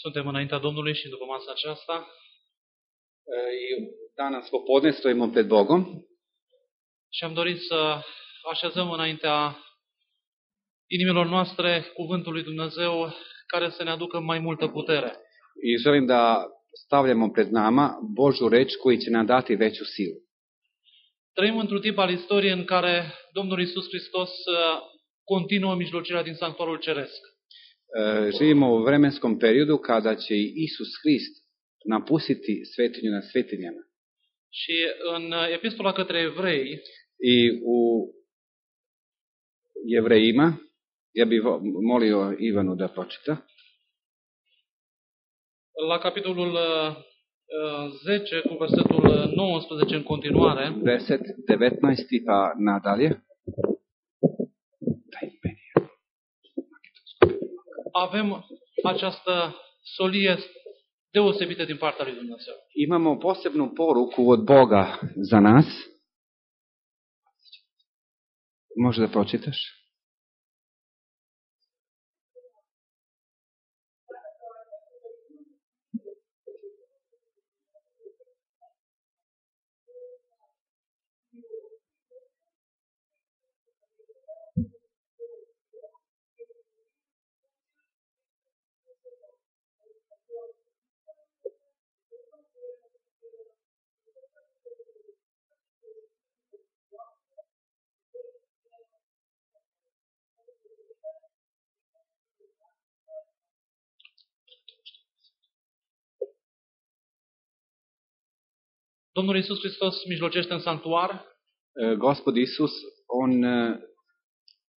Suntem înaintea Domnului și după masa aceasta E, I danas popodne stojimo pred Bogom și am dorit să așezăm înaintea inimilor noastre cuvântul lui Dumnezeu care să ne aducă mai multă putere. i želim da stavljamo pred nama Božu reč koji će nam dati veću silu. Trăim într-un timp al istoriei în care Domnul Isus Hristos uh, continuă mijlocirea din sanctuarul ceresc. E, Živimo u vremenskom periodu kada će i Isus Hrist napustiti svetinju na svetinjama. Și în uh, epistola către evrei, I u Jevrejima, ja bih vo- molio Ivanu da pročita, la capitolul uh, uh, 10 cu versetul 19 în continuare, verset 19 pa nadalje. Avem această solie deosebită din partea lui Dumnezeu. Imamo posebnu poruku od Boga za nas. Može da pročitaš? Domnul Isus Hristos mijlocește în sanctuar E, Gospod Isus, on e,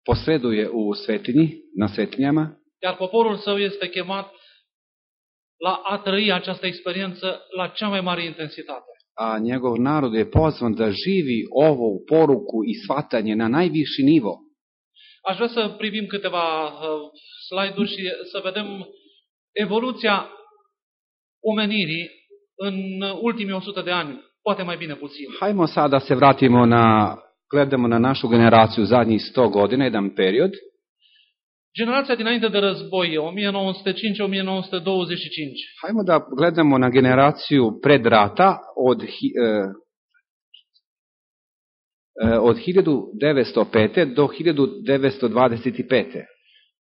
posreduje u svetinji, na svetinjama, Iar poporul său este chemat la a trăi această experiență la cea mai mare intensitate. a njegov narod je pozvan da živi ovu poruku i shvatanje na najviši nivo. Aș vrea să privim câteva uh, slide-uri și să vedem evoluția omenirii în ultimii 100 de ani, poate mai bine puțin. Hajmo sad da se vratimo na, gledamo na našu generaciju zadnjih 100 godina, jedan period. Generația dinainte de război, 1905-1925, Hajmo da gledamo na generaciju pred rata od, hi- e, e, od 1905. do 1925.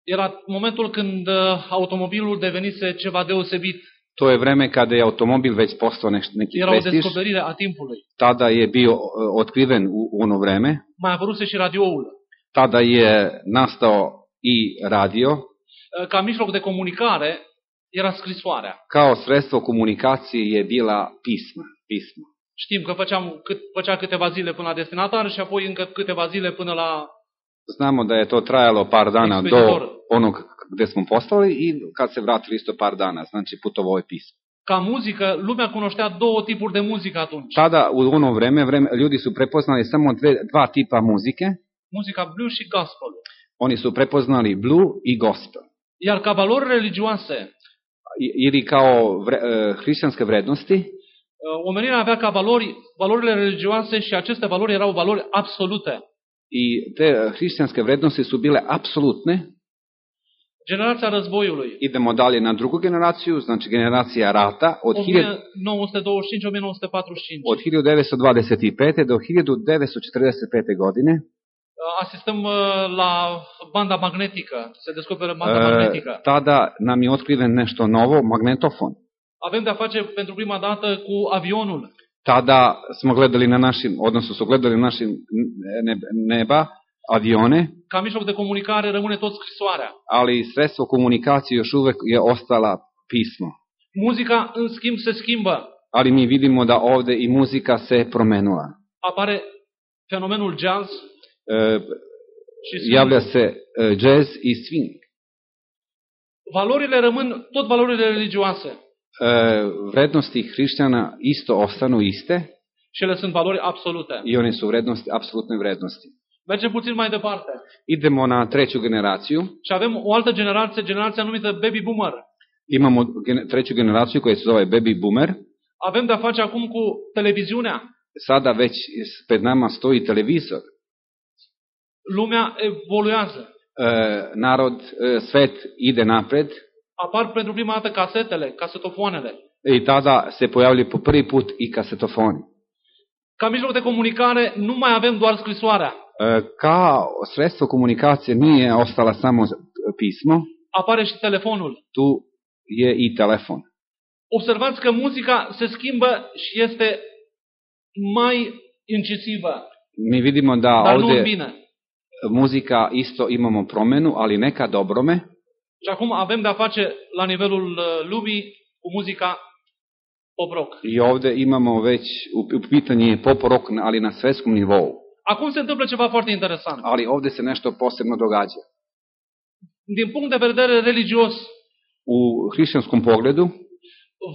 era momentul când uh, automobilul devenise ceva deosebit. To je vreme kada je automobil već postao neš, neki Era o prestiž. descoperire a timpului. Tada je bio e, otkriven u, u ono vreme. Mai apăruse și radioul. Tada je nastao i radio. Uh, Ca mijloc de comunicare era scrisoarea. Kao sredstvo komunikacije je bila pisma. pisma. Știm că făceam, cât, făcea câteva zile până la destinatar și apoi încă câteva zile până la... Znamo da je to trajalo par dana Ekspeditor. do onog gde smo poslali i kad se vratili isto par dana, znači putovao je pismo. Ca muzică, lumea cunoștea două tipuri de muzică atunci. Tada u ono vreme, vreme ljudi su prepoznali samo dve, dva tipa muzike. Muzica blues și gospel. Oni su prepoznali blue i gospel. Iar ca valori religioase, Ili kao vre, e, hrišćanske vrednosti, uh, omenirea avea ca valori valorile religioase și aceste valori erau valori absolute. i te e, hrišćanske vrednosti su bile apsolutne. Generația războiului, Idemo dalje na drugu generaciju, znači generacija rata od, 1000 1925-1945. od 1925. do 1945. godine. Uh, Asistăm uh, la banda magnetică, se descoperă banda E, magnetică. tada nam je otkriven nešto novo, magnetofon. Avem de-a face pentru prima dată cu avionul. Tada smo gledali na našim, odnosno su gledali na našim ne- neba avione, Ca mijloc de comunicare rămâne tot scrisoarea. ali sredstvo komunikacije još uvek je ostala pismo. Muzica, în schimb, se schimbă. Ali mi vidimo da ovde i muzika se promenula. Apare fenomenul jazz E, javlja se e, jazz i swing. Valorile rămân tot valorile religioase. E, vrednosti hrišćana isto ostanu iste Și ele sunt valori absolute. i one su vrednosti, apsolutne vrednosti. Mergem puțin mai departe. Idemo na treću generaciju. Și avem o altă generație, generația numită baby boomer. Imamo gene- treću generaciju koja se zove baby boomer. Avem de-a face acum cu televiziunea. Sada već pred nama stoji televizor. Lumea evoluează. E, narod, e, svet ide napred. apar pentru prima dată casetele, casetofoanele. I tada se pojavili po prvi put i kasetofoni. Ca mijloc de comunicare nu mai avem doar scrisoarea. E, Kao sredstvo komunikacije nije ostala samo pismo, Apare și telefonul. tu je i telefon. Observați că muzica se schimbă și este mai incisivă, Mi vidimo da dar ovdje bine. muzika isto imamo promjenu, ali neka dobrome. Și acum avem de-a face la nivelul uh, lumii cu muzica pop rock. I ovdje imamo već, u, u pitanju je pop rock, ali na svjetskom nivou. Acum se întâmplă ceva foarte interesant. Ali ovdje se nešto posebno događa. Din punct de vedere religios, U hrišćanskom pogledu,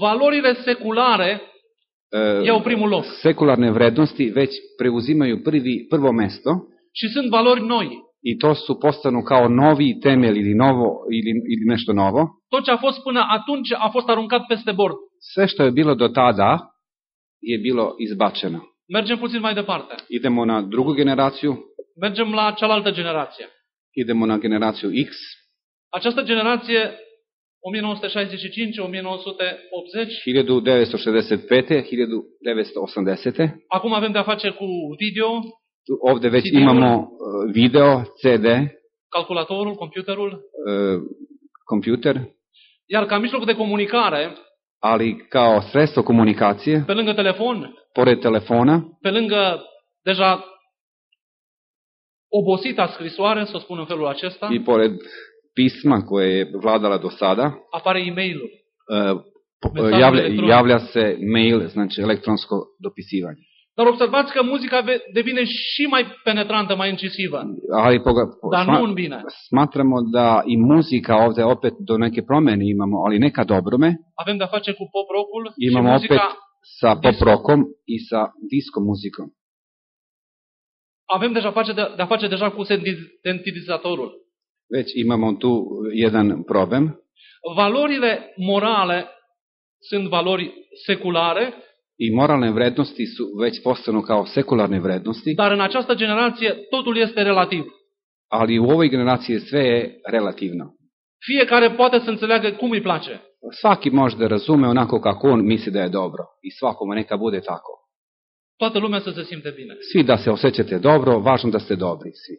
valorile seculare e, iau primul loc sekularne vrednosti već preuzimaju prvi, prvo mesto și sunt valori noi. i to su postanu kao novi temelj ili novo ili, ili nešto novo. Tot ce a fost până atunci a fost aruncat peste bord. Sve što je bilo do tada je bilo izbačeno. Mergem puțin mai departe. Idemo na drugu generaciju, Mergem la cealaltă generație. idemo na generaciju X. Această generație 1965-1980, 1965. 1980. acum avem de-a face cu video, Tu Ovdje već CD-ul. imamo e, video, CD, calculatorul, computerul, e, kompjuter, iar ca mijloc de comunicare, ali kao sredstvo komunikacije, pe lângă telefon, pored telefona pe lângă deja obosita scrisoare, să o spun în felul acesta, i pored pisma koje je vladala do sada, apare e-mailul. e, po- Mesajul javlja, elektronic. javlja se mail, znači elektronsko dopisivanje. Dar observați că muzica ve- devine și mai penetrantă, mai incisivă, Ali poga, po- dar sma- nu în bine. smatramo da i muzika ovdje opet do neke promjene imamo, ali neka dobrome. Avem de-a face cu pop rock-ul și Imamo opet muzica, sa disco. pop rockom i sa disco muzikom. avem deja face de, de-a face deja cu sintetizatorul. Već imamo tu jedan problem Valorile morale sunt valori seculare, i moralne vrednosti su već postanu kao sekularne vrednosti, dar în această generație totul este relativ. ali u ovoj generaciji sve je relativno. Fiecare poate să înțeleagă cum îi place. Svaki može da razume onako kako on misli da je dobro i svakome neka bude tako. Toată lumea să se simte bine. Svi da se osjećate dobro, važno da ste dobri svi.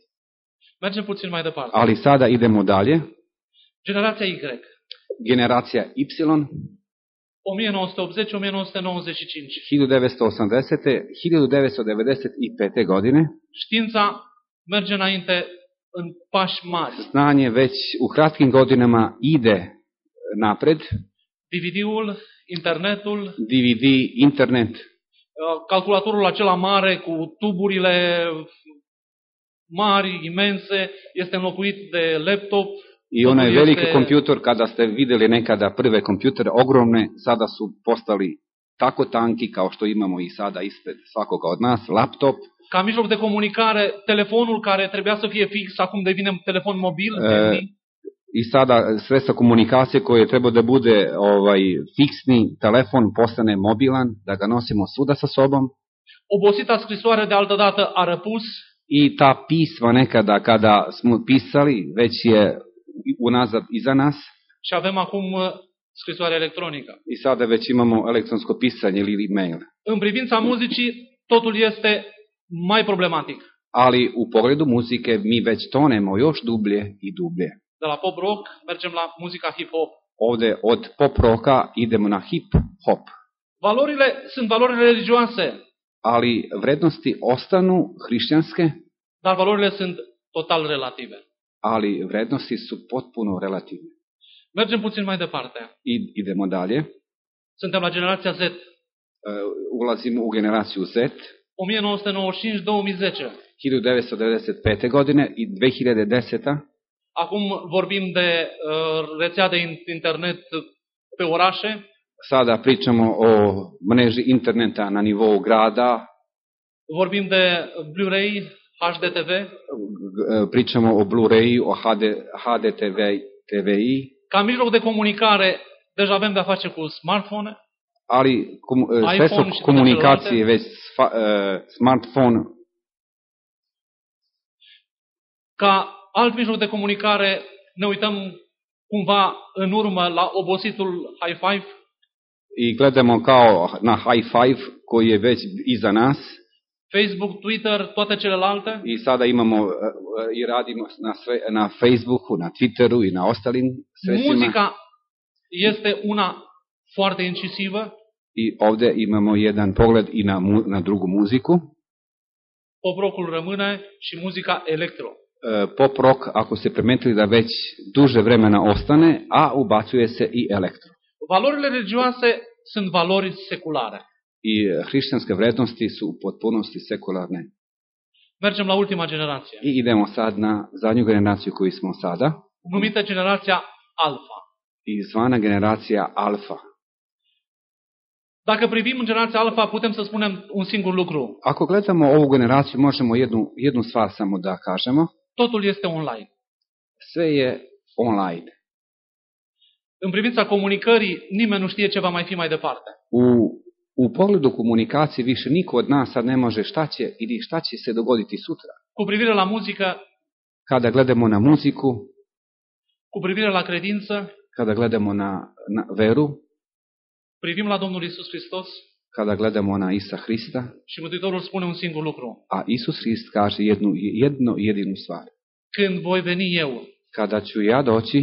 Mergem puțin mai departe. Ali sada idemo dalje. Generația Y. Generacija Y 1980-1995. 1980. 1995. godine Știința merge înainte în pași mari. znanje već u kratkim godinama ide napred. DVD-ul, internetul, DVD, internet, uh, calculatorul acela mare cu tuburile mari, imense, este înlocuit de laptop. I onaj Totul veliki este- kompjutor, kada ste vidjeli nekada prve kompjutere, ogromne, sada su postali tako tanki kao što imamo i sada ispred svakoga od nas, laptop. Ca mijloc de comunicare, telefonul care trebuia să fie fix, acum devine telefon mobil. E, devine- I sada sredstva komunikacije koje treba da bude ovaj fiksni telefon postane mobilan, da ga nosimo svuda sa sobom. Obosita scrisoare de altă dată a răpus, I ta pisma nekada kada smo pisali, već je unazad iza nas și avem acum uh, scrisoare electronică. i sada već imamo elektronsko pisanje ili e-mail. În privința muzicii, totul este mai problematic. Ali u pogledu muzike mi već tonemo još dublje i dublje. De la pop rock mergem la muzica hip-hop. Ovdje od pop roka idemo na hip hop. Valorile sunt valorile religioase, Ali vrednosti ostanu hrišćanske, dar valorile sunt total relative. ali vrednosti su potpuno relativne. Mergem puțin mai departe. I idemo dalje. Suntem la generația Z. E, ulazimo u generaciju Z, 1995-2010. 1995. godine i 2010. Acum vorbim de uh, rețea de in- internet pe orașe, Sada pričamo o mreži interneta na nivou grada, vorbim de Blu-ray, HDTV, g- g- pričamo o Blu-ray, o HD, HDTV, TVI, ca mijloc de comunicare deja avem de-a face cu smartphone, ali kom, e, iPhone sredstvo și toate komunikacije celelalte. već sfa- e, smartphone. Ca alt mijloc de comunicare ne uităm cumva în urmă la obositul high five, i gledamo kao na high five koji je već iza nas Facebook, Twitter, toate celelalte. i sada imamo e, e, i radimo na, sve, na Facebooku, na Twitteru i na ostalim sredstvima. Muzica este una foarte incisivă, I ovde imamo jedan pogled i na, mu- na drugu muziku. pop rockul rămâne și muzica electro. E, Pop rock, ako ste primetili da već duže vremena ostane, a ubacuje se i elektro. Valorile religioase sunt valori seculare. I e, hrišćanske vrednosti su u potpunosti sekularne. Mergem la ultima generație, I idemo sad na zadnju generaciju koju smo sada, numită generația Alpha. i zvana generacija alfa. Dacă privim în generația Alpha, putem să spunem un singur lucru. Ako gledamo ovu generaciju, možemo jednu, jednu stvar samo da kažemo. Totul este online. Sve je online. În privința comunicării, nimeni nu știe ce va mai fi mai departe. U, u pogledu komunikacije više niko od nas sad ne može šta će ili šta će se dogoditi sutra. Cu privire la muzică, Kada gledamo na muziku, cu privire la credință, kada gledamo na, na veru, privim la Domnul Isus Hristos kada gledamo na Isa Hrista, și Mântuitorul spune un singur lucru. a Isus Hrist kaže jednu, jednu jedinu stvar. Când voi veni eu, Kada ću ja doći,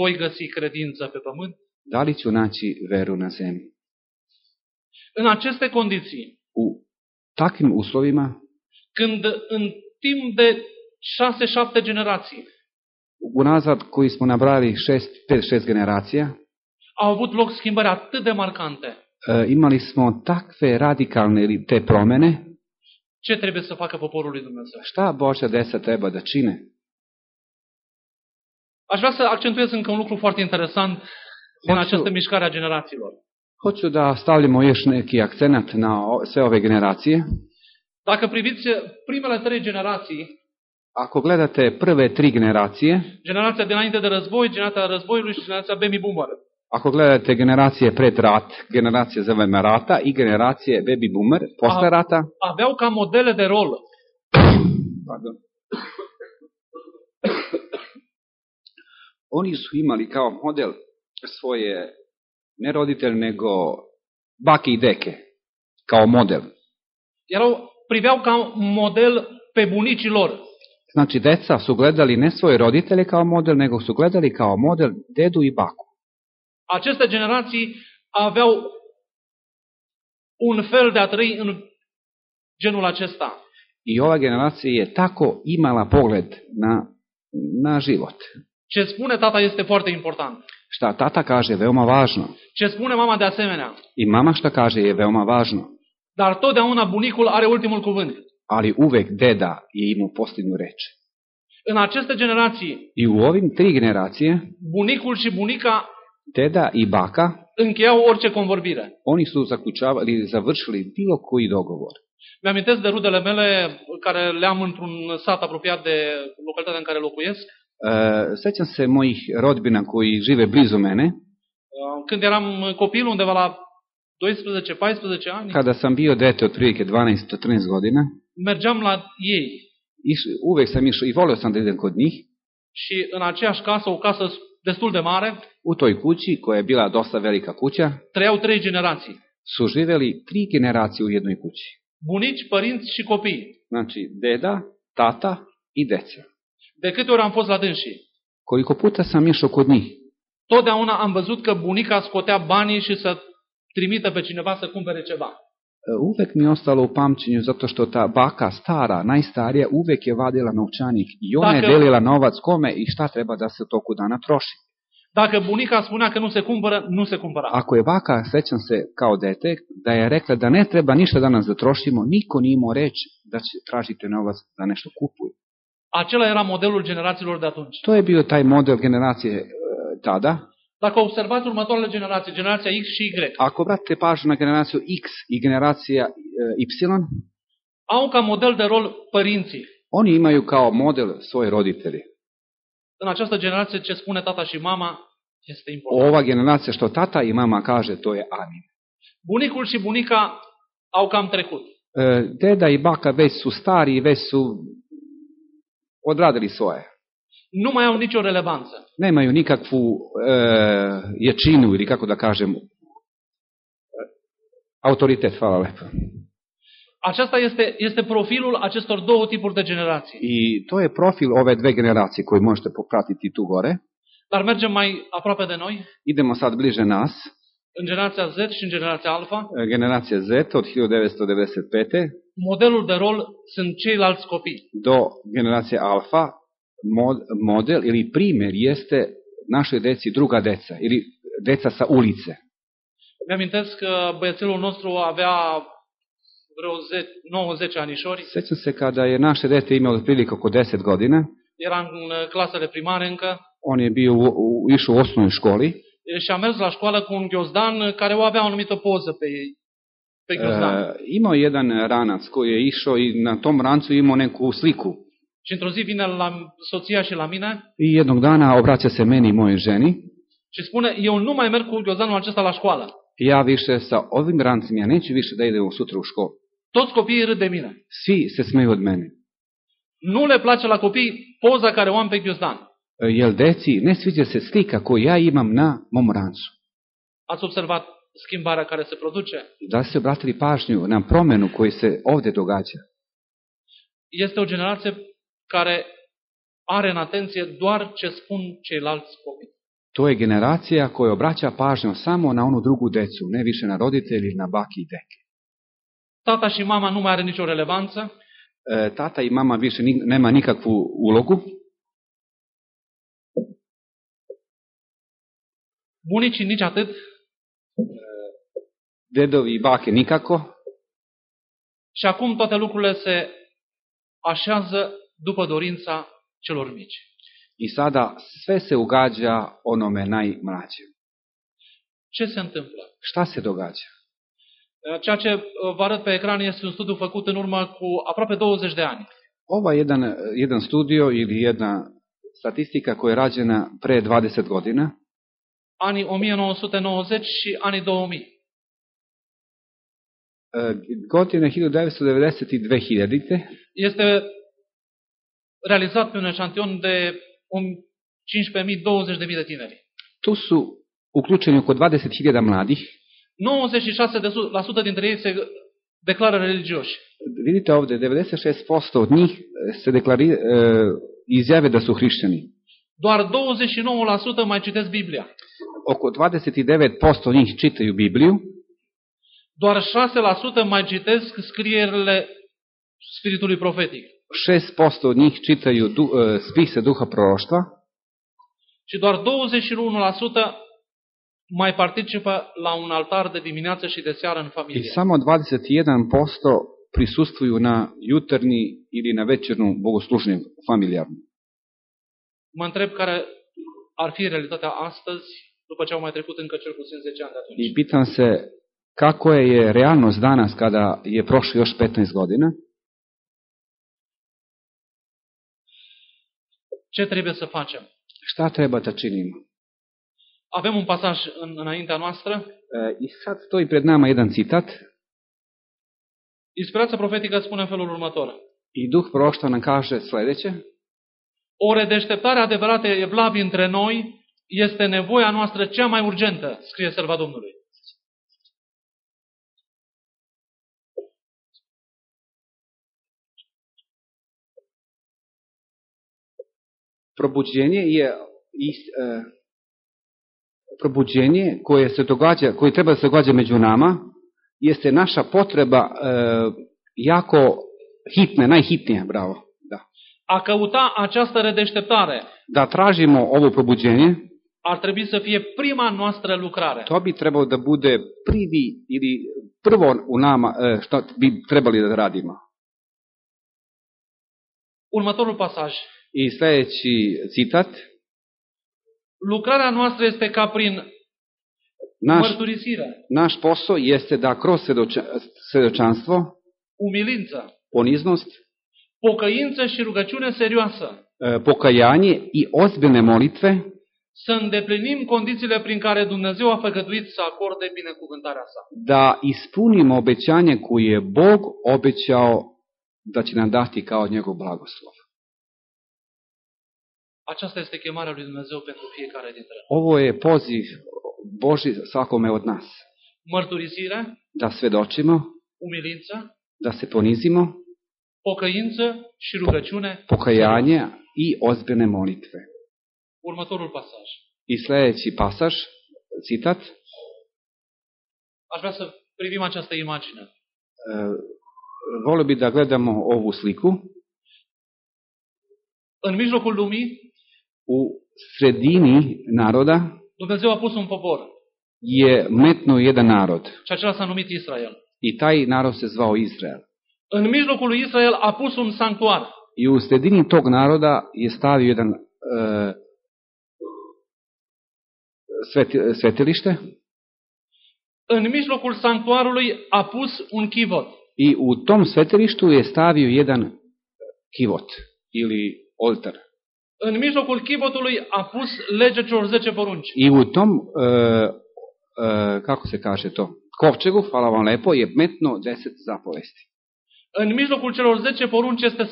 voi găsi credință pe pământ. da li ću naći veru na zemlji? În aceste condiții, U takvim uslovima, când în timp de șase, șapte generații unazad koji smo nabrali šest, pet, šest generacija, au avut loc schimbări atât de marcante, e, imali smo takve radikalne te promene, ce trebuie să facă poporul lui Dumnezeu? šta Božja deca treba da čine? Aș vrea să accentuez încă un lucru foarte interesant din Hoću- această mișcare a generațiilor. Hoću da stavljamo još neki akcenat na sve ove generacije. Dacă priviți primele trei generații, Ako gledate prve tri generacije, generația dinainte de război, generația războiului și generația baby boomer, ako gledate generacije pred rat, generacije zovemo rata i generacije baby boomer, posle A- rata, aveau ca modele de rol pardon, oni su imali kao model svoje, ne roditelj, nego bake i deke, kao model. erau, priveau ca model pe bunicii lor. Znači, deca su gledali ne svoje roditelje kao model, nego su gledali kao model dedu i baku. Aceste generații aveau un fel de a trăi în genul acesta. I ova generacija je tako imala pogled na, na život. Ce spune tata este foarte important. Šta tata kaže je veoma važno. Ce spune mama de asemenea. I mama šta kaže je veoma važno. Dar totdeauna bunicul are ultimul cuvânt. Ali uvek deda je imao posljednju reč. În aceste generații, I u ovim tri generacije, bunicul și bunica deda i baka, încheiau orice convorbire. oni su zaključavali ili završili bilo koji dogovor. Mi-amintesc de rudele mele care le am într-un sat apropiat de localitatea în care locuiesc. E, sećam se mojih rodbina koji žive blizu mene. Uh, Când eram copil, undeva la 12-14 ani, Kada sam bio dete otprilike 12-13 godina, mergeam la ei iš, uvek sam išao i volio sam da idem kod njih. și în aceeași casă, o casă destul de mare, U toj kući, koja je bila dosta velika kuća, trăiau trei generații. su živeli tri generacije u jednoj kući. Bunici, părinți și copii. Znači, deda, tata i deca. De câte ori am fost la dânsii, Koliko puta sam išao kod njih, totdeauna am văzut că bunica scotea banii și să trimită pe cineva să cumpere ceva. E, uvek mi je ostalo u pamćenju zato što ta baka stara, najstarija, uvek je vadila novčanik i ona je Dakle- delila novac kome i šta treba da se u toku dana troši. Dacă bunica spunea că nu se cumpără, nu se cumpăra. Ako je baka, sećam se kao dete, da je rekla da ne treba ništa danas da trošimo, niko nije imao reći da će tražite novac da nešto kupuju. Acela era modelul generațiilor de atunci. To je bio taj model generacije e, tada. Dacă observați următoarele generații, generația X și Y, Ako obratite pažnju na generaciju X i generacija e, Y, au ca model de rol părinții. oni imaju kao model svoje roditelje. În această generație ce spune tata și mama este important. Ova generacija što tata i mama kaže, to je amin. Bunicul și bunica au cam trecut. E, deda i baka već su stari i već su odradili svoje. Nu mai au nicio relevanță. nemaju nikakvu e, ječinu ili kako da kažem autoritet, hvala lepo. Aceasta este, este profilul acestor două tipuri de generații. I to je profil ove dve generacije koje možete popratiti tu gore. Dar mergem mai aproape de noi, Idemo sad bliže nas, în generația Z și în generația Alpha. e, generacija Z od 1995. Modelul de rol sunt ceilalți copii. do generacije alfa, mod, model ili primjer jeste našoj deci druga deca ili deca sa ulice. Mi-amintesc că băiețelul nostru avea vreo 9-10 anișori, Sećam se kada je naše dete imalo otprilike oko 10 godina, era în clasele primare încă, on je bio u, u, išao u osnovnoj školi, și a mers la școală cu un ghiozdan care o avea o anumită poză pe ei. Pe ghiozdan. e, imao je jedan ranac koji je išao i na tom rancu imao neku sliku. Și într-o zi vine la soția și la mine I jednog dana obraća se meni i mojoj ženi, și spune, eu nu mai merg cu ghiozdanul acesta la școală. ja više sa ovim rancem, ja neću više da idem sutra u školu. Toți copiii râd de mine. Svi se smeju od mene. Nu le place la copii poza care o am pe ghiozdan. Jel deci ne sviđa se slika koju ja imam na mom rancu. Ați observat schimbarea care se produce? Da ste obratili pažnju na promenu koja se ovdje događa? Este o generație care are în atenție doar ce spun ceilalți copii. To je generacija koja obraća pažnju samo na onu drugu decu, ne više na roditelji ili na baki i deke. Tata și mama nu mai are nicio relevanță, E, tata și mama više ni- nema nikakvu ulogu, bunicii nici atât, dedovi și bake nikako, și acum toate lucrurile se așează după dorința celor mici. i sada sve se ugađa onome najmlađem. Ce se întâmplă? Šta se događa? Ceea ce vă arăt pe ecran este un studiu făcut în urmă cu aproape 20 de ani. Ova je jedan, jedan studio ili jedna statistika koja je rađena pre 20 godina, Anii 1990 și anii 2000. e, godine 1990 i 2000. Este realizat pe un eșantion de un 15.000-20.000 de tineri. Tu su uključeni oko 20.000 mladih. 96% dintre ei se declară religioși. Vidite ovde, 96% od njih e, se deklari, e, izjave da su hrišćani. Doar 29% mai citesc Biblia. Oko 29% njih čitaju Bibliju, Doar 6% mai citesc scrierile spiritului profetic. 6% od njih čitaju du, e, spise duha proroštva, Și doar 21% mai participă la un altar de dimineață și de seară în i familie. samo 21% prisustvuju na jutarnji ili na večernu bogoslužnju familijarnu. Mă întreb care ar fi realitatea astăzi, după ce au mai trecut încă cel puțin 10 ani de atunci. I pitam se kako je realnost danas kada je prošlo još 15 godina, Ce trebuie să facem? šta treba da činimo? Avem un pasaj în, înaintea noastră. E, I sad stoji pred nama jedan citat Inspirația profetică spune în felul următor. i duh proroštva nam kaže sledeće. O redeșteptare adevărată evlavi între noi este nevoia noastră cea mai urgentă, scrie serva Domnului. Probuđenje je ist, e, probuđenje koje se događa, koje treba da se događa među nama, jeste naša potreba e, jako hitne, najhitnija, bravo. Da. A căuta această redeșteptare da tražimo ovo probuđenje, ar trebui să fie prima noastră lucrare. to bi trebalo da bude prvi ili prvo u nama e, što bi trebali da radimo. Următorul pasaj. I sledeći citat, Lucrarea noastră este ca prin naš, mărturisire, naš posao jeste da kroz svedoča, svedočanstvo, umilință, poniznost, pocăință și rugăciune serioasă e, pokajanje i ozbiljne molitve să îndeplinim condițiile prin care Dumnezeu a făgăduit să acorde binecuvântarea sa. da ispunimo obećanje koje je Bog obećao da će nam dati kao njegov blagoslov. Aceasta este chemarea lui Dumnezeu pentru fiecare dintre noi. Ovo je poziv Boži svakome od nas. Mărturisire, Da svedočimo, umilință, da se ponizimo, pocăință și rugăciune. pokajanje i ozbiljne molitve. Următorul pasaj. I sljedeći pasaž, citat, Aș vrea să privim această imagine. e, volio bi da gledamo ovu sliku. În mijlocul lumii, U sredini naroda Dumnezeu a pus un popor je metnuo jedan narod și acela s-a numit Israel. i taj narod se zvao Izrael. În mijlocul lui Israel a pus un sanctuar. I u sredini tog naroda je stavio jedan e, sveti, svetilište În mijlocul sanctuarului a pus un chivot. i u tom svetilištu je stavio jedan kivot ili oltar. în mijlocul киботули a pus lege ce. И у том, како се каже то, ковчегу, фала вам лепо, е метно 10 заповести. În mijlocul celor 10 porunci este.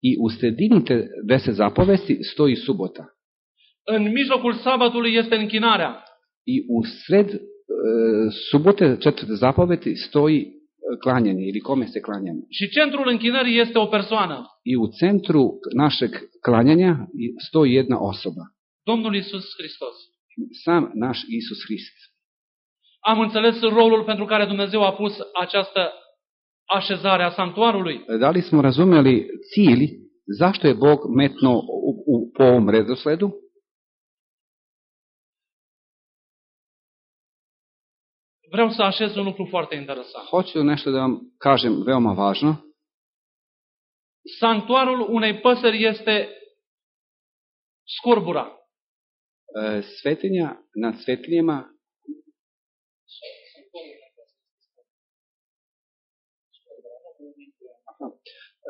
И у средините 10 заповести стои субота. În mijlocul sabatului este închinarea. И усред сред суботе четврте заповеди стои klanjanje ili kome se klanjamo. Și centrul închinării este o persoană. I u centru našeg klanjanja stoji jedna osoba. Domnul Isus Hristos. Sam naš Isus Hrist. Am înțeles rolul pentru care Dumnezeu a pus această așezare a sanctuarului. Da li smo razumeli cilj zašto je Bog metno u, u, po ovom redosledu? Vreau să așez un lucru foarte interesant. Hoću nešto da vam kažem veoma važno. Sanctuarul unei păsări este scorbura. E, Svetinja nad svetinjama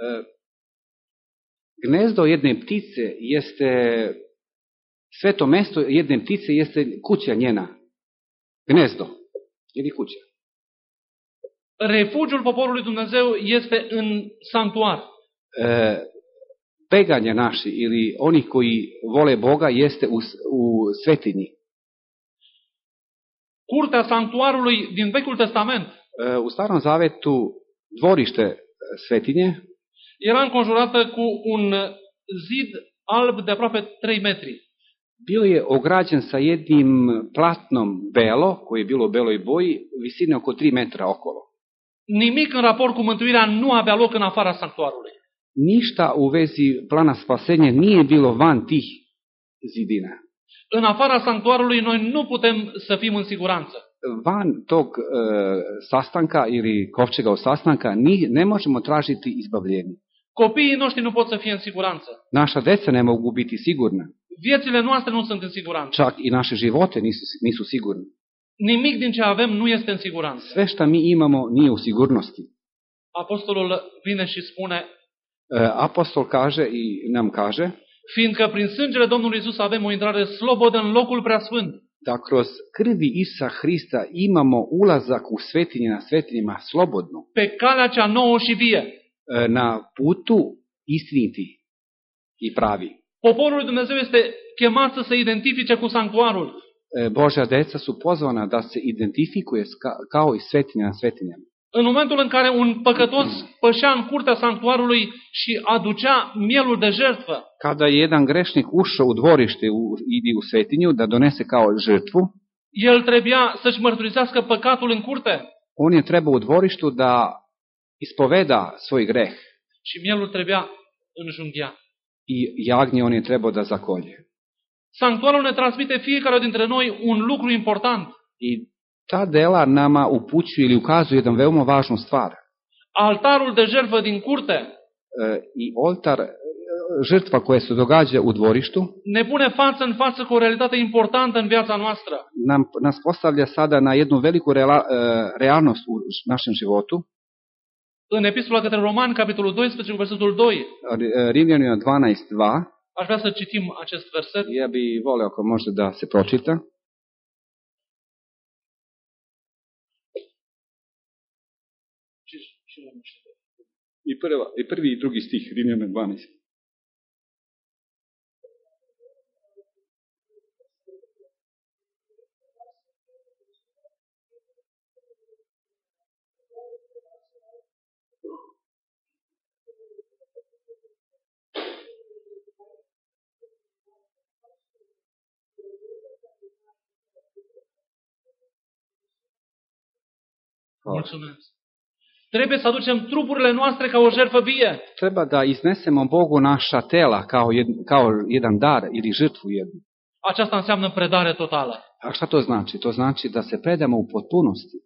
e, gnezdo jedne ptice jeste sveto mesto jedne ptice jeste kuća njena. Gnezdo ili kuća. Refugiul poporului Dumnezeu este în sanctuar. e, peganja naši ili oni koji vole Boga jeste u, u svetinji. Curtea sanctuarului din Vechiul Testament U starom zavetu dvorište svetinje era înconjurată cu un zid alb de aproape 3 metri. Bio je ograđen sa jednim platnom belo, koje je bilo u beloj boji, visine oko 3 metra okolo. Nimic în raport cu mântuirea nu avea loc în afara sanctuarului. Ništa u vezi plana spasenja nije bilo van tih zidina. În afara sanctuarului noi nu putem să fim în siguranță. Van tog e, sastanka ili kovčega u sastanka ni, ne možemo tražiti izbavljenje. Copiii noștri nu pot să fie în siguranță. Naša deca ne mogu biti sigurna. Вие не сте сигурен. Чак и наши животи не се сигурни. Ни мигдин ќе авем, ну јесте сигурен. Све што ми имамо, ние у сигурности. Апостолот винеши спуне Апостол каже и нам каже Финка prin sângele Domnului Isus avem o intrare slobodă în locul preasfânt. Da kroz krvi Isa Hrista imamo ulazak u svetinje na svetinjima slobodno. Pe calea cea nouă și vie. Na putu istiniti. Poporul lui Dumnezeu este chemat să se identifice cu sanctuarul. E, Božja deca su pozvana da se identifikuje s- ka- kao i svetinja na svetinjama. În momentul în care un păcătos pășea în curtea sanctuarului și aducea mielul de jertfă, Kada je jedan grešnik ušao u dvorište u, ili u svetinju da donese kao žrtvu, el trebuia să-și mărturisească păcatul în curte on je trebao u dvorištu da ispoveda svoj greh și mielul trebuia înjunghiat. I jagnje on je trebao da zakolje. Sanctuarul ne transmite fiecare dintre noi un lucru important. I ta dela nama upućuju ili ukazuju jedan veoma važnu stvar. Altarul de jertfă din curte E, I oltar, e, žrtva koja se događa u dvorištu, ne pune față în față cu o realitate importantă în viața noastră. nam, nas postavlja sada na jednu veliku rela- e, realnost u našem životu. În Epistola către Romani, capitolul 12, cu versetul 2, R- Rimljanima 12.2, aș vrea să citim acest verset. ja bi voleo ako može da se pročita. I, prva, I prvi i drugi stih Rimljana 12. Mulțumesc. Trebuie să aducem trupurile noastre ca o jertfă vie. Treba da iznesemo Bogu naša tela kao, jed, kao jedan dar ili žrtvu jednu. Aceasta înseamnă predare totală. A šta to znači? To znači da se predamo u potpunosti.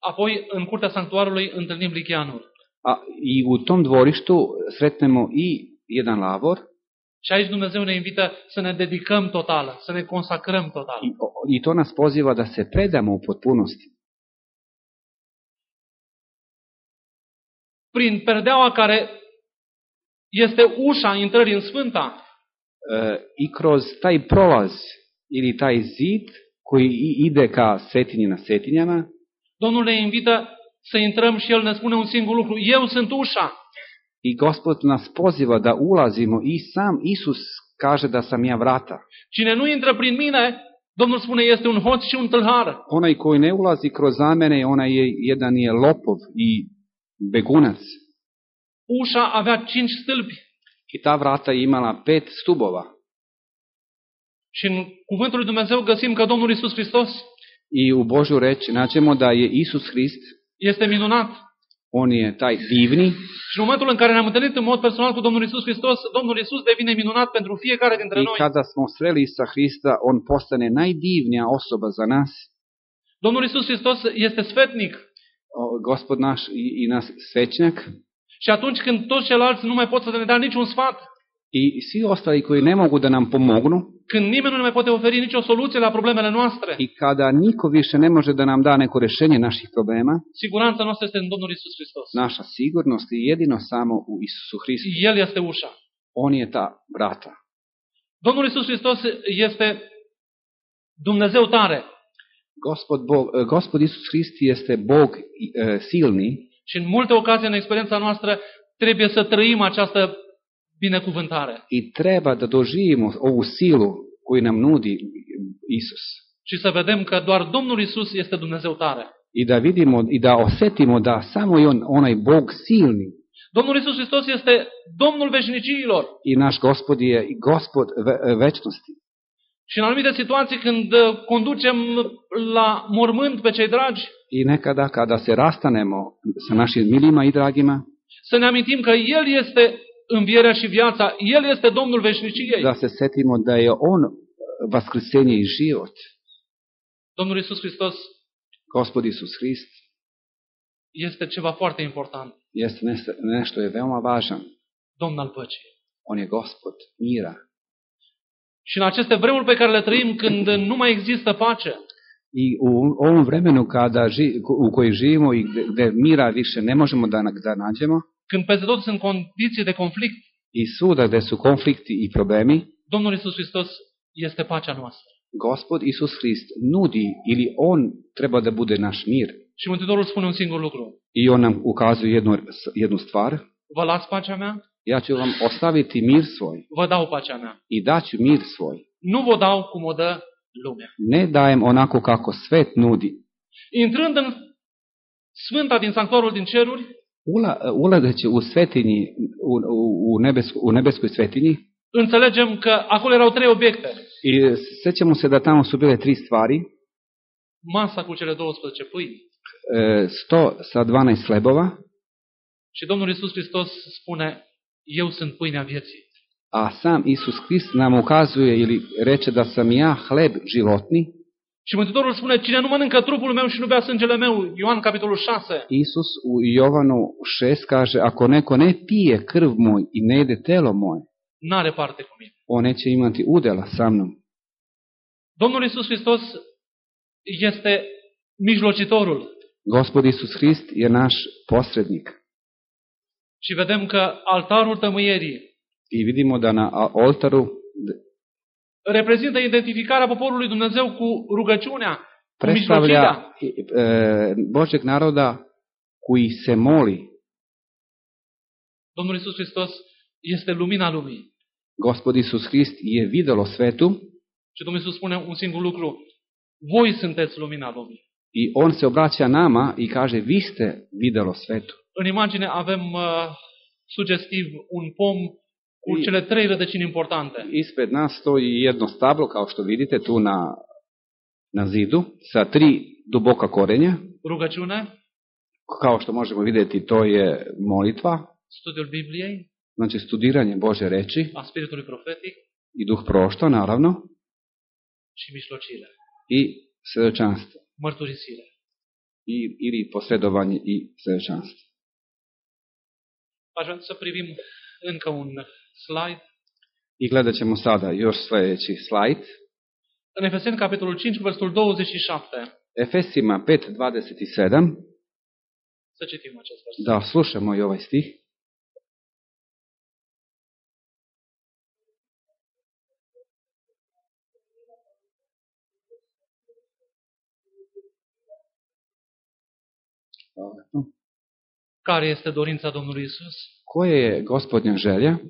Apoi, în curtea sanctuarului, întâlnim lichianul. A, I u tom dvorištu sretnemo i jedan lavor Și aici Dumnezeu ne invită să ne dedicăm total, să ne consacrăm total. i, i to nas poziva da se predamo u potpunosti. Prin perdeaua care este ușa intrării în Sfânta, E, I kroz taj prolaz ili taj zid koji ide ka svetinji na svetinjama, Domnul ne invită să intrăm și El ne spune un singur lucru. Eu sunt ușa. i Gospod nas poziva da ulazimo i sam Isus kaže da sam ja vrata. Cine nu intră prin mine, Domnul spune, este un hoț și un tâlhar. Onaj koji ne ulazi kroz zamene, onaj je, jedan je lopov i begunac. Ușa avea cinci stâlpi. I ta vrata je imala pet stubova. Și în cuvântul lui Dumnezeu găsim că Domnul Isus Hristos I u Božju reći naćemo da je Isus Hrist, este minunat. on je taj divni Și în momentul în care ne-am întâlnit în mod personal cu Domnul Isus Hristos, Domnul Isus devine minunat pentru fiecare dintre i noi. kada smo sreli sa Hrista, on postane najdivnija osoba za nas. Domnul Isus Hristos este sfetnic. Gospod naš i, i nas svećnjak Și atunci când toți ceilalți nu mai pot să ne dea niciun sfat, i svi ostali koji ne mogu da nam pomognu când nimeni nu ne mai poate oferi nicio soluție la problemele noastre, i kada niko više ne može da nam da neko rešenje naših problema, siguranța noastră este în Domnul Isus Hristos. naša sigurnost je jedino samo u Isusu Hristu. El este ușa. On je ta vrata. Domnul Isus Hristos este Dumnezeu tare. Господ Бог, Господ Исус Христи Бог Bog silni. Și în multe ocazii на experiența noastră trebuie să trăim această binecuvântare. И треба да доживимо ову силу кој нам нуди Исус. Și să vedem că doar Domnul Isus este Dumnezeu tare. И да видимо и да осетимо да само и он онај Бог силни. Domnul Isus Hristos este Domnul veșnicilor. И наш Господ е и Господ вечности. Și în anumite situații când uh, conducem la mormânt pe cei dragi, I nekada kada se rastanemo sa našim milima i dragima, să ne amintim că El este învierea și viața, El este Domnul veșniciei. da se setimo da je On vaskrsenje i život. Domnul Isus Hristos Gospod Isus Hrist este ceva foarte important. jeste nešto, nešto je veoma važan. Domn al păcii. On je gospod mira. Și în aceste vremuri pe care le trăim, când nu mai există pace, I u ovom vremenu kada ži, u kojoj živimo i gde, gde mira više ne možemo da, da nađemo, când peste tot sunt condiții de conflict, i svuda gde su konflikti i problemi, Domnul Isus Hristos este pacea noastră. Gospod Isus Hrist nudi ili On treba da bude naš mir. Și Mântuitorul spune un singur lucru. I On nam ukazuje jednu, jednu stvar. Vă las pacea mea, Ja ću vam ostaviti mir svoj vă dau pacea mea. i daću mir svoj. Nu vă dau cum o dă lumea. Ne dajem onako kako svet nudi. Intrând în Sfânta din sanctuarul din ceruri, Ula, ulazeći u svetinji, u, u, u, nebesko, u nebeskoj svetinji, înțelegem că acolo erau trei obiecte. i sećamo se da tamo su bile tri stvari, Masa cu cele 12 pâini. e, sto sa 12 hlebova, Și Domnul Isus Hristos spune, sunt pâinea vieții. a sam Isus Hrist nam ukazuje ili reče da sam ja hleb životni. Și Mântuitorul spune, cine nu mănâncă trupul meu și nu bea sângele meu, Ioan capitolul 6, Isus u Jovanu 6 kaže, ako neko ne pije krv moj i ne jede telo moje, n-are parte cu mine. on neće imati udela sa mnom. Domnul Isus Hristos este mijlocitorul. Gospod Isus Hrist je naš posrednik. Și vedem că altarul tămâierii I vidimo da na a- oltaru reprezintă identificarea poporului Dumnezeu cu rugăciunea, cu mijlocirea. predstavlja e, Božeg naroda koji se moli. Domnul Isus Hristos este lumina lumii. Gospod Isus Hrist je videlo svetu Și Domnul Isus spune un singur lucru. Voi sunteți lumina lumii. I on se obraća nama i kaže vi ste videlo svetu. În imagine avem uh, sugestiv un pom cu I- cele trei rădăcini importante. Ispred nas stoji jedno stablo, kao što vidite tu na, na zidu, sa tri duboka korenja, Rugăciune, Kao što možemo vidjeti, to je molitva, studiul Bibliei, znači studiranje Bože reči. A spiritului profetic. I duh prošta, naravno, și mijlocire, i svedočanstvo. мърторицира. И, или последование и съвършенство. Важен са привим încă un слайд. И гледат ќе му сада још следеќи слайд. În Efeseni, capitolul 5, versul 27. Ефесима 5, 27. Să citim acest vers. Da, slušamo i. Care este dorința Domnului Isus? Koja je gospodnja želja?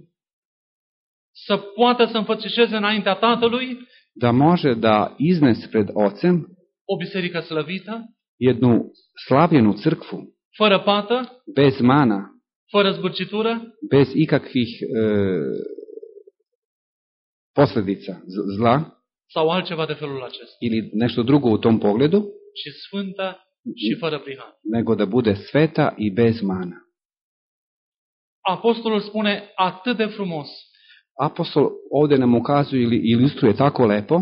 Să poată să înfățișeze înaintea Tatălui Da može da iznes pred ocem o biserică slăvită, jednu slavljenu crkvu, fără pată, bez mana, fără zbârcitură, bez ikakvih e, posljedica z- zla sau altceva de felul acesta, ili nešto drugo u tom pogledu, sfântă și fără prihan. nego da bude sveta i bez mana. Apostolul spune atât de frumos, Apostol ovdje nam ukazuje ili ilustruje tako lepo,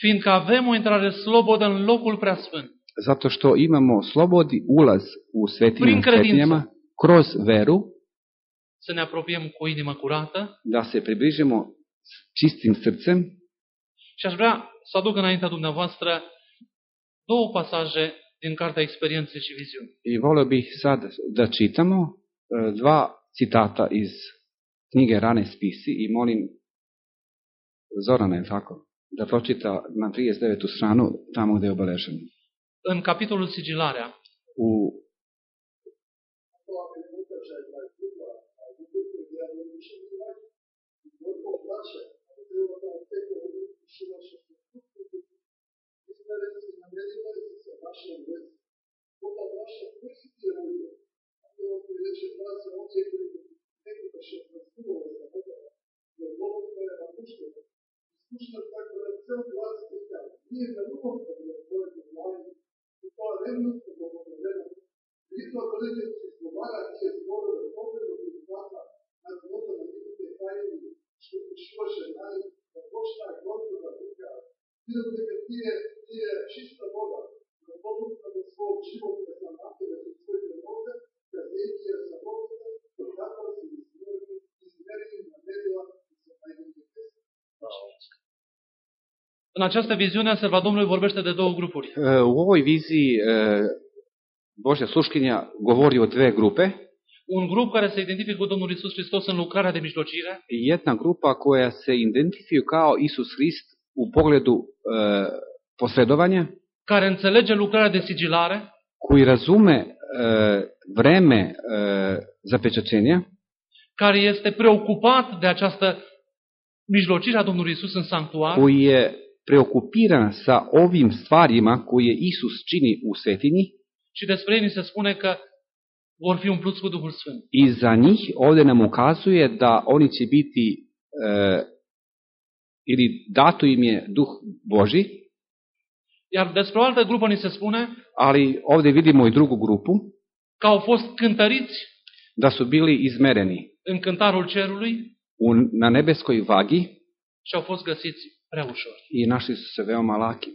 fiindcă avem o intrare slobodă în locul preasfânt. zato što imamo slobodi ulaz u svetinje Prin credință. svetinjama kroz veru, Să ne apropiem cu inimă curată da se približimo s čistim srcem și aș vrea să aduc înaintea dumneavoastră două pasaje din Cartea Experiențe și Viziuni. i volio bih sad da čitamo e, dva citata iz knjige Rane spisi i molim Zorana, je tako, da pročita na 39. stranu tamo gdje je obeleženo. În capitolul Sigilarea, U нашия мъж, от наша позиция му е, ако ти рече това са онзи, които некога ще разгуваме за Бога, но Бог е напущена. Изпуща така на цел гласа и казва, ние веруваме да на Твоето знание, и това ревност е благословена. Дали това бъдете се изговара, че е спорен от погледно и гласа на живота на видите тайни, ще пишуваше най-започна гордо да вика, така. видам дека ти е чиста вода, odustali od svog životne da sanacije, da su crkve možda, da se Ikija sa Bogom, i tako su izmjerili, izmjerili na merila i se najbolje pesme. În această viziune a Serva Domnului vorbește de da două grupuri. E, u ovoj viziji e, Božja sluškinja govori o dve grupe. Un grup care se identifică cu Domnul Isus Hristos în lucrarea de mijlocire. Jedna grupa koja se identifikuje kao Isus Hrist u pogledu e, posredovanja. Care înțelege lucrarea de sigilare, koji razume e, vreme e, zapečaćenja, care este preocupat de această mijlocire a Domnului Isus în sanctuar? Koji je preokupiran sa ovim stvarima koje Isus čini u svetinji și despre ei ni se spune că vor fi umpluți cu Duhul Sfânt. i za njih ovdje nam ukazuje da oni će biti e, ili dato im je duh Boži, Iar despre o altă grupă ni se spune ali ovdje vidimo i drugu grupu, că au fost cântăriți da su bili izmereni în cântarul cerului u, na nebeskoj vagi și au fost găsiți prea ușor. i našli su se veoma laki.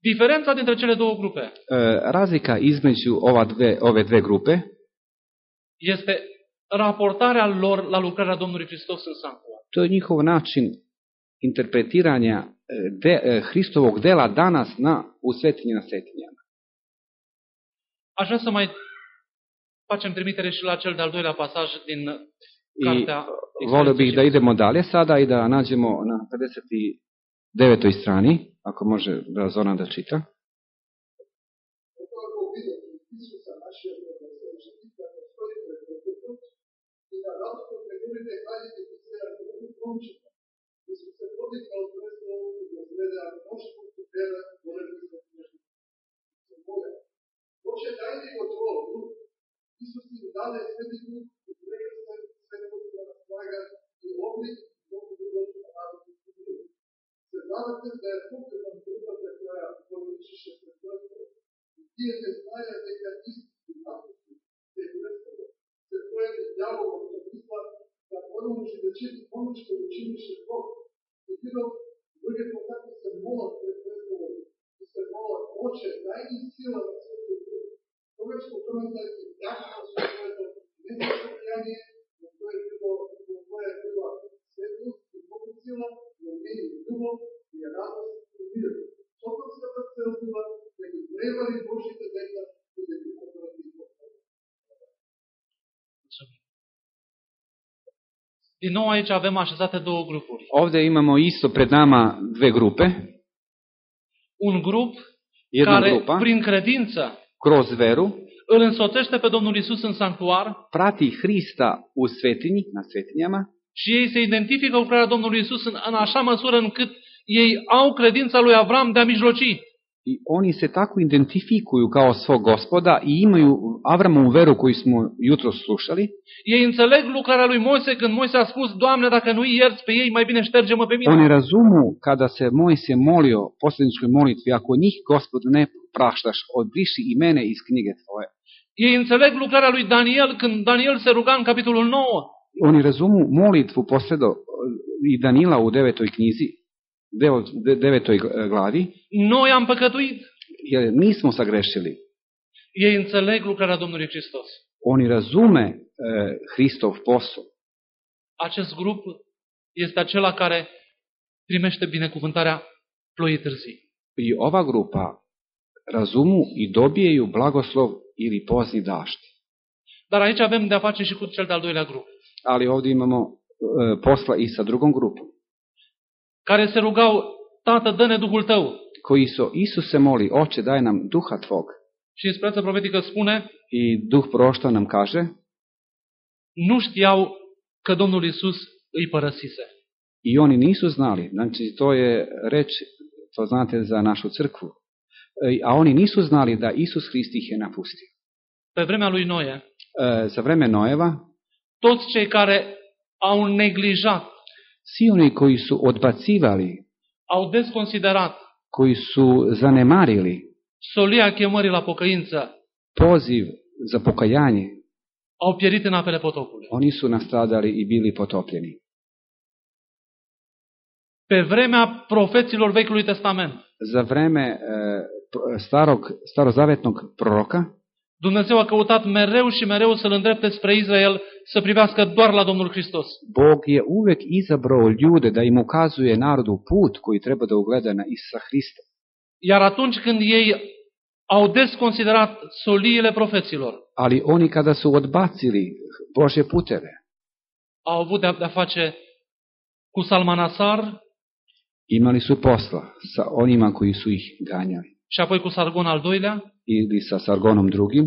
Diferența dintre cele două grupe E, razlika između ova dve, ove dve grupe este raportarea lor la lucrarea Domnului Hristos în sanctuar. to je njihov način interpretiranja e, de, e, Hristovog dela danas na, u svetinje na svetinjama. Aș vrea să mai facem trimitere și la cel de-al doilea pasaj din cartea I volio bih da idemo dalje sada i da nađemo na 59. strani, ako može da zona da čita. da гледа, ако можеш да гледа, моля да се нещо. Се моля. Боже, дай ти го твоя дух. Исус ти даде свети дух, от прекрасен свет, който да разполага и облик, много друго, на радост и сигурност. Се дадете да е потребна групата, која повеличеше се пръсто, и тие не знаја дека истински напусти се пръстово. Се тоа е дяволот, што мисла, да оно може да чини, оно што учинише Бог. И бидам Луѓето како се молат пред Богот, и да се молат, Оче, дај ни сила на своето Бог. Тогаш по тоа се се дава со своето несостојање, на кое било, на кое била светлост и Богу сила, на мене любов и радост и мир. Соколската цел била да ги превали Божите деца и да ги образи Din nou aici avem așezate două grupuri. Ovde imamo isto pred nama dve grupe. Un grup Jedna care, grupa, prin credință, kroz veru, îl însoțește pe Domnul Isus în sanctuar prati Hrista u svetinji, na svetinjama, și ei se identifică cu lucrarea Domnului Isus în, în așa măsură încât ei au credința lui Avram de a mijloci. I oni se tako identifikuju kao svog gospoda i imaju Avramovu veru koju smo jutro slušali. Ei înțeleg lucrarea lui Moise când Moise a spus, Doamne, dacă nu ierți pe ei, mai bine șterge-mă pe Oni mine. razumu kada se Mojsije molio posljedničkoj molitvi, ako njih gospod ne praštaš, odbriši i mene iz knjige tvoje. Ei înțeleg lucrarea lui Daniel când Daniel se ruga în capitolul 9. Oni razumu molitvu posredo i Danila u devetoj knjizi, devetoj glavi, Noi am păcătuit. jer mi smo sagrešili. Ei înțeleg lucrarea Domnului Hristos. Oni razume e, Hristov posao. Acest grup este acela care primește binecuvântarea ploii târzii. I ova grupa razumu i dobijeju blagoslov ili pozni dašti. Dar aici avem de-a face și cu cel de-al doilea grup, Ali ovdje imamo e, posla i sa drugom grupom, care se rugau, Tată, dă-ne Duhul Tău. koji su Isuse moli, oče daj nam duha tvog. Și inspirația profetică spune, I duh prošta nam kaže, nu știau că Domnul Isus îi părăsise. i oni nisu znali, znači to je reč, to znate za našu crkvu, a oni nisu znali da Isus Hrist ih je napustio. Pe vremea lui Noe, za vreme Noeva, toți cei care au neglijat, svi oni koji su odbacivali, au desconsiderat koji su zanemarili solia chemării la pocăință, poziv za pokajanje, au pierit în apele potopului. oni su nastradali i bili potopljeni. Pe vremea profeților Vechiului Testament, Za vreme starog, starozavetnog proroka, Dumnezeu a căutat mereu și mereu să-L îndrepte spre Israel să privească doar la Domnul Hristos. Bog je uvek izabrao ljude da im ukazuje narodu put koji treba da ugleda na Isusa Hrista. Iar atunci când ei au desconsiderat soliile profeților, Ali oni kada su odbacili Božje puteve, au avut de-a face cu Salmanasar imali su posla sa onima koji su ih ganjali. Și apoi cu Sargon al doilea Ili sa Sargonom drugim.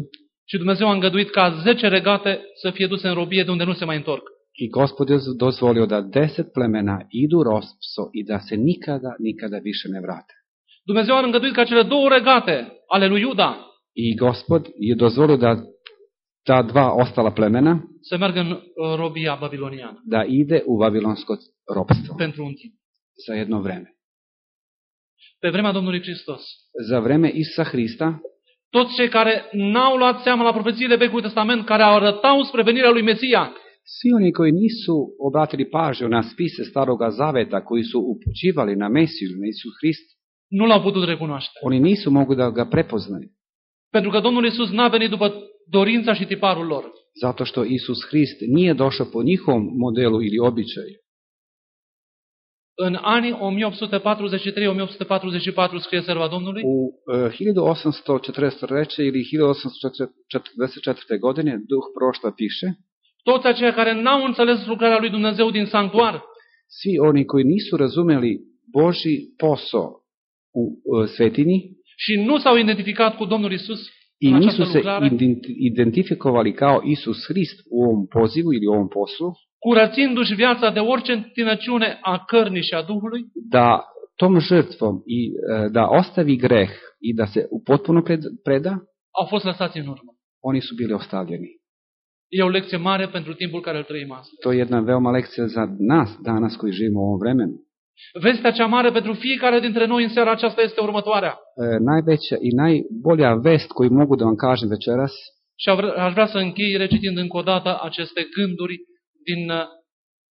și Dumnezeu a îngăduit ca 10 regate să fie duse în robie de unde nu se mai întorc. Și gospod je dozvolio da deset plemena idu rospso i da se nikada, nikada više ne vrate. Dumnezeu a îngăduit ca cele două regate ale lui Iuda I gospod je dozvolio da ta dva ostala plemena să meargă în uh, robia babiloniană da ide u vavilonsko ropstvo pentru un timp. za jedno vreme. Pe vremea Domnului Hristos, Za vreme Isusa Hrista, toți cei care n-au luat seama la profețiile Vechiului Testament, care arătau spre venirea lui Mesia, svi oni koji nisu obratili pažnju na spise Staroga Zaveta, koji su upućivali na Mesiju, na Isus Hrist, nu l-au putut recunoaște. oni nisu mogli da ga prepoznaju. Pentru că Domnul Isus n-a venit după dorința și tiparul lor. Zato što Isus Hrist nije došao po njihovom modelu ili običaju. În anii 1843-1844 scrie serva Domnului, U e, 1843. ili 1844. godine duh prošta piše toți aceia care n-au înțeles lucrarea lui Dumnezeu din sanctuar, svi oni koji nisu razumeli Boži posao u e, svetinji și nu s-au identificat cu Domnul Isus i în nisu această se lucrare, ident- identifikovali kao Isus Hrist u ovom pozivu ili u ovom poslu, curățindu-și viața de orice întinăciune a cărnii și a Duhului, da tom žrtvom i e, da ostavi greh i da se u potpuno pred- preda, au fost lăsați în urmă. oni su bili ostavljeni. E o lecție mare pentru timpul care îl trăim astăzi. To je jedna veoma lekcija za nas danas koji živimo u ovom vremenu. Vestea cea mare pentru fiecare dintre noi în seara aceasta este următoarea. E, najveća i najbolja vest koju mogu da vam kažem večeras Și aș vrea să închei recitind încă o dată aceste gânduri din uh,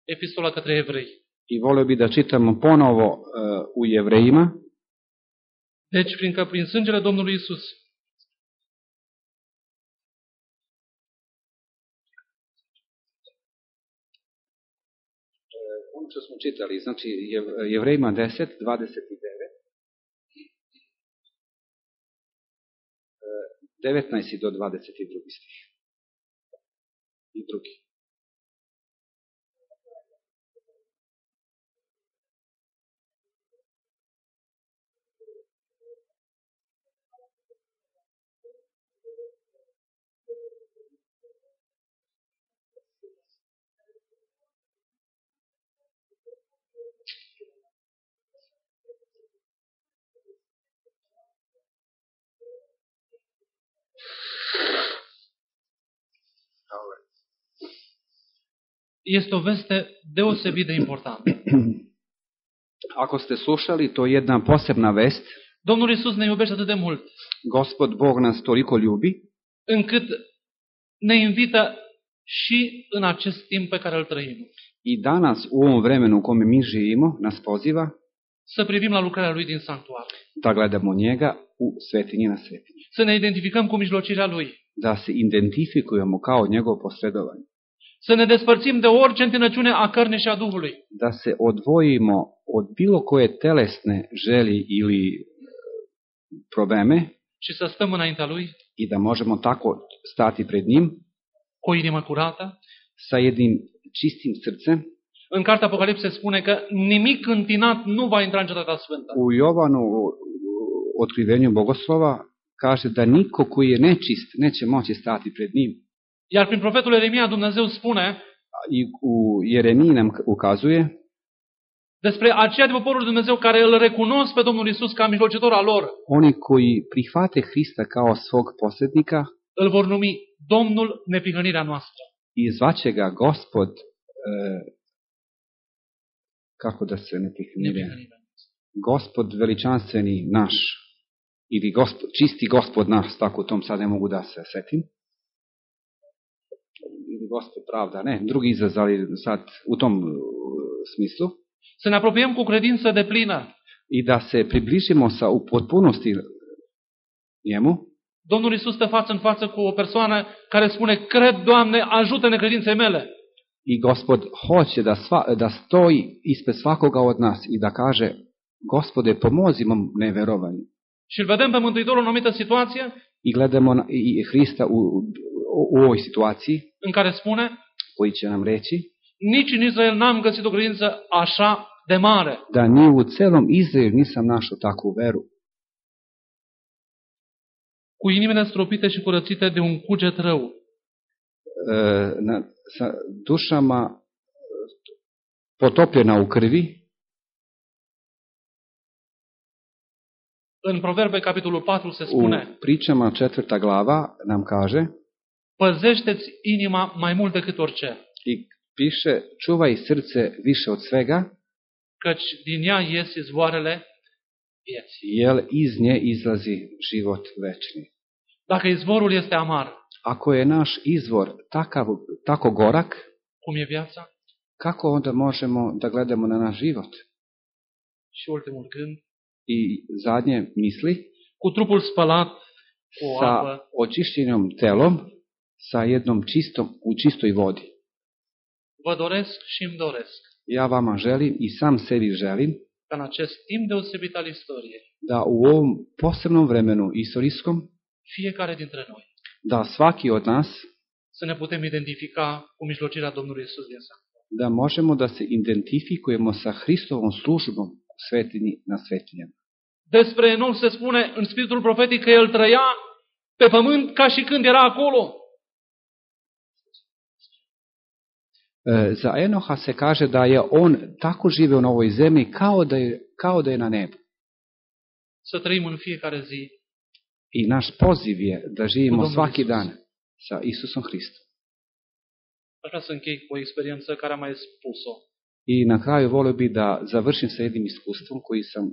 epistola către evrei. I volio bi da čitamo ponovo uh, u Jevrejima, Deci, prin prin sângele Domnului Isus, ono što smo čitali, znači Jev- Jevrejima 10, 29, e, 19 do 22 stih. I drugi. Este o veste deosebit de importantă. Ako ste slušali, to je jedna posebna vest. Domnul Isus ne iubește atât de mult, Gospod Bog nas toliko ljubi, încât ne invită și în acest timp pe care îl trăim. i danas u ovom vremenu u kome mi živimo nas poziva Să privim la lucrarea Lui din sanctuar. da gledamo njega u svetinji na svetinji. Să ne identificăm cu mijlocirea Lui. Da se identifikujemo kao njegovo posredovanje. Să ne despărțim de orice întinăciune a cărnii și a Duhului. Da se odvojimo od bilo koje telesne želi ili e, probleme și să stăm înaintea Lui i da možemo tako stati pred njim cu o inimă curată. sa jednim čistim srcem. În cartea Apocalipse spune că nimic întinat nu va intra în cetatea sfântă. U Jovanu u otkrivenju bogoslova kaže da niko koji je nečist neće moći stati pred njim. Iar prin profetul Eremia Dumnezeu spune I u Jeremiji nam ukazuje despre aceia de poporul lui Dumnezeu care îl recunosc pe Domnul Isus ca mijlocitor al lor. oni koji prihvate Hrista kao svog posrednika Îl vor numi Domnul neprihănirea noastră. i zvaće ga gospod e, kako da se ne prihnire Neprihănirea. gospod veličanstveni naš ili gospod, čisti gospod naš, tako u tom sad ne mogu da se setim. Pravda, ne, drugi izraz, ali sad u tom uh, smislu. Să ne apropiem cu credință de plină. I da se približimo sa u potpunosti njemu, Domnul Isus stă față în față cu o persoană care spune, cred, Doamne, ajută-ne credinței mele. i gospod hoće da, sva, da stoji ispred svakoga od nas i da kaže, gospode, pomozi mom neverovanju. Și îl vedem pe Mântuitorul în anumită situație I gledamo i Hrista u ovoj situaciji, în care spune, koji će nam reći, nici în Israel n-am găsit o credință așa de mare. da ni u celom Izraelu nisam našao takvu veru. Cu inimile stropite și curățite de un cuget rău. E, na, sa dušama e, potopljena u krvi, În Proverbe, capitolul 4, se u spune, pričama četvrta glava nam kaže păzește-ți inima mai mult decât orice, i piše čuvaj srce više od svega, căci din ea ies izvoarele vieții. jer iz nje izlazi život večni. Dacă izvorul este amar, Ako je naš izvor takav, tako gorak, cum e viața? kako onda možemo da gledamo na naš život? Și ultimul gând, I zadnje misli, cu trupul spălat cu sa apă, očišćenom telom, sa jednom čistom, u čistoj vodi. vă doresc și îmi doresc Ja vama želim i sam sebi želim ca în acest timp deosebit al istoriei, da u ovom posebnom vremenu istorijskom, fiecare dintre noi, da svaki od nas, să ne putem identifica cu mijlocirea Domnului Isus din sa. da možemo da se identifikujemo sa Hristovom službom u svetinji na svetinjama. Despre Enoch se spune în spiritul profetic că el trăia pe pământ ca și când era acolo. Za Enoha se kaže da je on tako živeo na ovoj zemlji kao da je, kao da je na nebu. Să trăim în fiecare zi I naš poziv je da živimo svaki Isus. dan sa Isusom Hristom. Aș vrea să închei cu o experiență care am mai spus-o. I na kraju volio bi da završim sa jednim iskustvom koji sam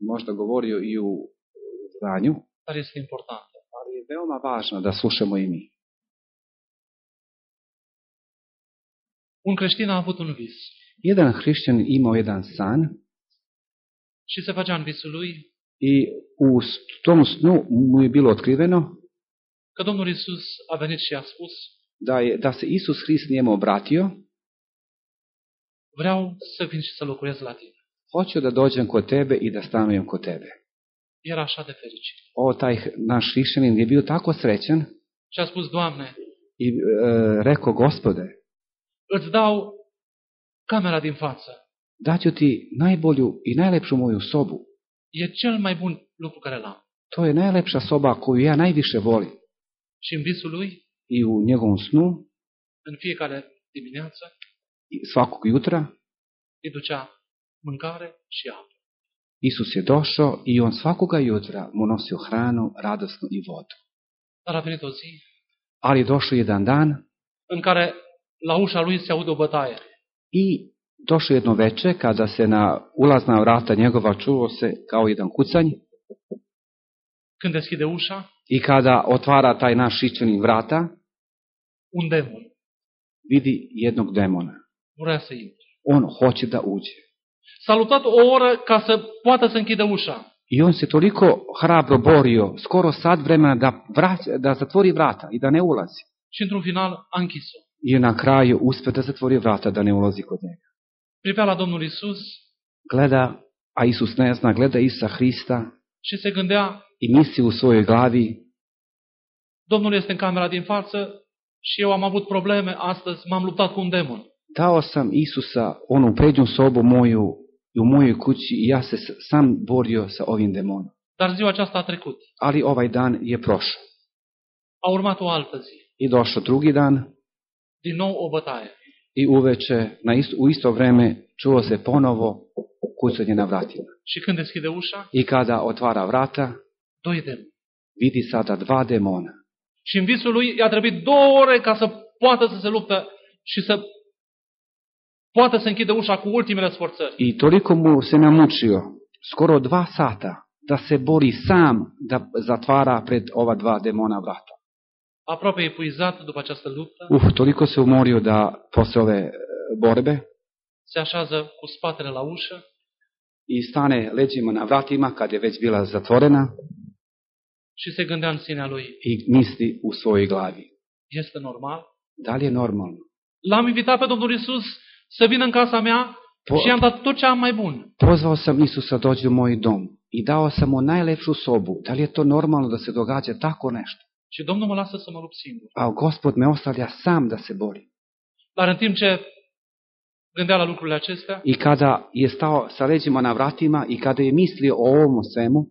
možda govorio i u zdanju, ali je veoma važno da slušamo i mi. Un creștin a avut un vis Jedan hrišćan imao jedan san și se făcea în visul lui i u tom snu mu je bilo otkriveno că Domnul Isus a venit și a spus, da, je, da se Isus Hrist njemu obratio, vreau să vin și să locuiesc la tine. hoću da dođem kod tebe i da stanujem kod tebe. Era așa de fericit. O, taj naš hrišćanin je bio tako srećan Și a spus, Doamne, i e, rekao, gospode, îți dau camera din față. daću ti najbolju i najlepšu moju sobu. E cel mai bun lucru care l-am. To je najlepša soba koju ja najviše volim. Și în visul lui, I u njegovom snu, în fiecare dimineață, svakog jutra, îi ducea mâncare și apă. Isus je došao i on svakoga jutra mu nosio hranu, radosnu i vodu. Dar a venit o zi Ali je došao jedan dan în care la ușa lui se aude o bătaie. i došao jedno veče kada se na ulazna vrata njegova čuo se kao jedan kucanj Când deschide ușa, i kada otvara taj naš šićanin vrata, un demon vidi jednog demona. vrea să intre. On hoće da uđe. S-a luptat o oră ca să poată să închidă ușa. I on se toliko hrabro borio, skoro sad vremena da, vrać, da zatvori vrata i da ne ulazi. Și într-un final a închis-o. I na kraju uspe da zatvori vrata da ne ulazi kod njega. Privea la Domnul Isus Gleda, a Isus ne zna, gleda Isusa Hrista și se gândea, i misli u svojoj glavi, Domnul este în camera din față și eu am avut probleme astăzi, m-am luptat cu un demon. dao sam Isusa onu prednju sobu moju i u mojoj kući i ja se sam borio sa ovim demonom. Dar ziua aceasta a trecut. Ali ovaj dan je prošao. A urmat o altă zi. I došao drugi dan de novo. И увече, на исто, у исто време, чува се поново куцање на вратина. Și И када отвара врата, doi Види сада два демона. Шим în visul lui i-a trebuit două ore ca să poată să se luptă și să poată să închide ușa cu. И толико му се намучио, скоро два сата, да се бори сам да затвара пред ова два демона врата. Aproape epuizat după această luptă, Uh, toliko se umorio da posle ove e, borbe se așează cu spatele la ușă i stane leđima na vratima kad je već bila zatvorena și se gândea în sinea lui, i misli u svojoj glavi. este normal? Da li je normalno? L-am invitat pe Domnul Isus să vină în casa mea Po- și i-am dat tot ce am mai bun. Pozvao sam Isusa da dođe u moj dom i dao sam mu najlepšu sobu. Da li je to normalno da se događa tako nešto? Și Domnul mă lasă să mă lupt singur. A gospod me ostavlja sam da se bori. Dar în timp ce gândea la lucrurile acestea, I kada je stao sa leđima na vratima i kada je mislio o ovom svemu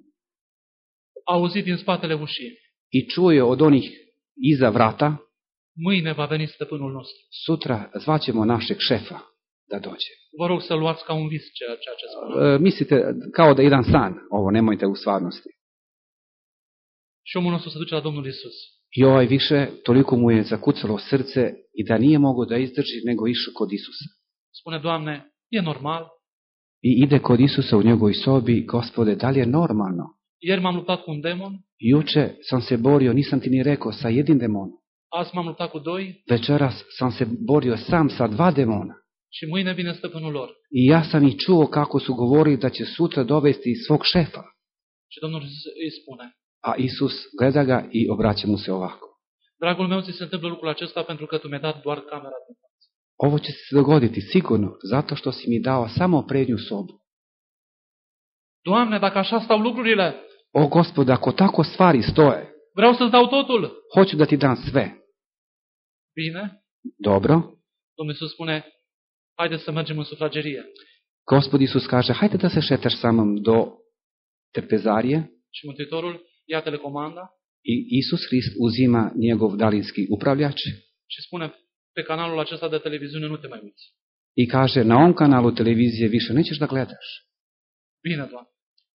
a auzit din spatele ușii, i čuo je od onih iza vrata, mâine va veni stăpânul nostru. sutra zvaćemo našeg šefa da dođe. Vă rog să luați ca un vis ceea ceea ce spune. E, mislite kao da je jedan san, ovo nemojte u stvarnosti. Și omul nostru se duce la Domnul Isus. I ovaj više, toliko mu je zakucalo srce i da nije mogao da izdrži, nego išao kod Isusa. Spune, Doamne, e normal? I ide kod Isusa u njegovoj sobi, gospode, da li je normalno? Ieri m-am luptat cu un demon, Juče sam se borio, nisam ti ni rekao, sa jednim demonom. azi m-am luptat cu doi Večeras sam se borio sam sa dva demona. și mâine vine stăpânul lor. I ja sam i čuo kako su govorili da će sutra dovesti svog šefa. Și Domnul Isus îi spune, A Isus gleda ga i obraća mu se ovako. dragul meu, ți se întâmplă lucrul acesta pentru că tu mi-ai dat doar camera din față. Ovo će se dogoditi sigurno, zato što si mi dao samo prednju sobu. Doamne, dacă așa stau lucrurile, O gospod, ako tako stvari stoje, vreau să-ți dau totul. hoću da ti dam sve. Bine? Dobro? Domnul Isus spune, haideți să mergem în sufragerie. Gospod Isus kaže, hajde da se šetaš sa mnom do trpezarije. Și Mântuitorul ја телекоманда. И Исус Христ узима негов далински управљач. Ќе спуне пе честа да саде телевизионен утема емисија. И каже, на он каналу телевизија више неќеш да гледаш. Винатва.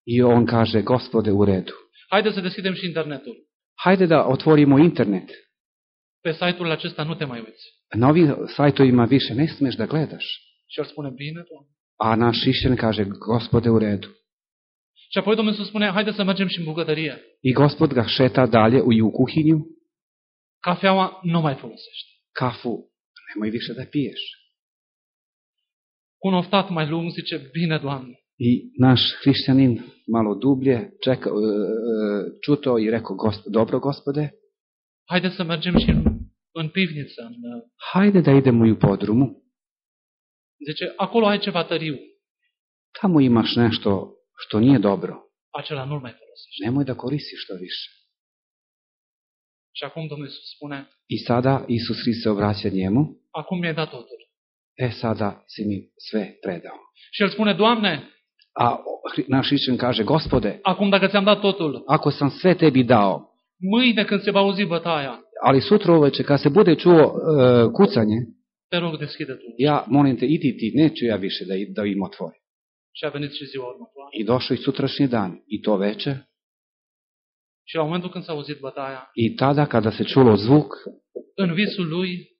И он каже, Господе, у реду. Хајде да се да сидемш интернету. Хајде да отворимо интернет. Пе сајту ла честа te mai uiți. На ови има више не смеш да гледаш. Ще спуне бинето. А наш Ишен каже, Господе, у реду. Ќе појдоме со споне, хајде се маджем шим бугадарија. И Господ га шета дале у ју кухињу. Кафеава номај фолосешт. Кафу, немој више да пиеш. Коновтат мај лумси че бине дуамно. И наш христијанин мало дублје чека, чуто и реко, госп, добро Господе, хајде се маджем шим ën пивница. Në... да da idemo i u podrumu. Zeqe, akolo hajde që vatariu. Tamo imaš nešto što nije dobro, Acela nu-l mai folosești. nemoj da koristiš to više. Și acum Domnul Iisus spune, I sada Isus Hrist se obraća njemu, acum mi-ai dat totul. e sada si mi sve predao. Și el spune, Doamne, A naš hrišćan kaže, gospode, acum dacă ți-am dat totul, ako sam sve tebi dao, mâine când se va auzi bătaia, ali sutra uveče kad se bude čuo e, kucanje, te rog deschide tu. ja molim te, idi ti, neću ja više da, da im otvori. И дошој сутрашни ден, и то вече. И тада, када се чуло звук,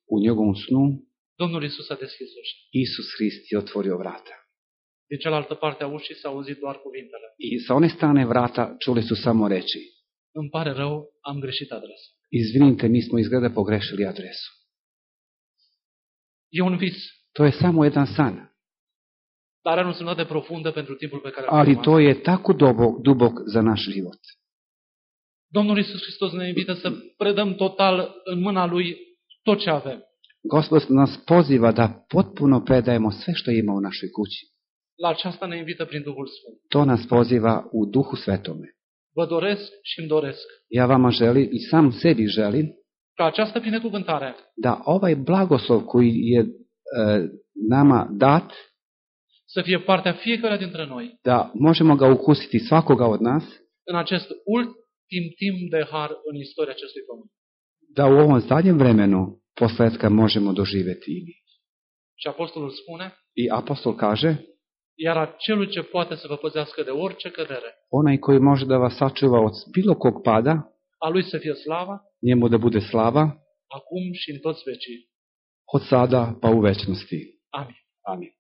у неговом сну, Domnul Isus a deschis ușa. Isus Hristi otvorio vrata. Din cealaltă parte a ușii s-au auzit doar cuvintele. I sa one само vrata čuli su samo reči. Îmi pare rău, am greșit adresa. Izvinite, mi smo izgleda pogrešili adresu. E un vis. To je samo dar are o însemnătate profundă pentru timpul pe care ali trăim to je tako dubok, dubok za naš život. Domnul Iisus Hristos ne invită să predăm total în mâna Lui tot ce avem. Gospod nas poziva da potpuno predajemo sve što ima u našoj kući. La aceasta ne invită prin Duhul Sfânt. To nas poziva u duhu svetome. Vă doresc și îmi doresc Ja vama želim i sam sebi želim ca această binecuvântare da ovaj blagoslov koji je e, nama dat, să fie partea fiecare dintre noi da možemo ga ukusiti svakoga od nas, în acest ultim timp de har în istoria acestui pământ. da u ovom zadnjem vremenu posletka možemo doživjeti i mi. Și Apostolul spune, I apostol kaže, iar acelui ce poate să vă păzească de orice cădere, onaj koji može da vas sačuva od bilo kog pada, a Lui să fie slava, njemu da bude slava, acum și în toți vecii. od sada pa u večnosti. Amin. Amin.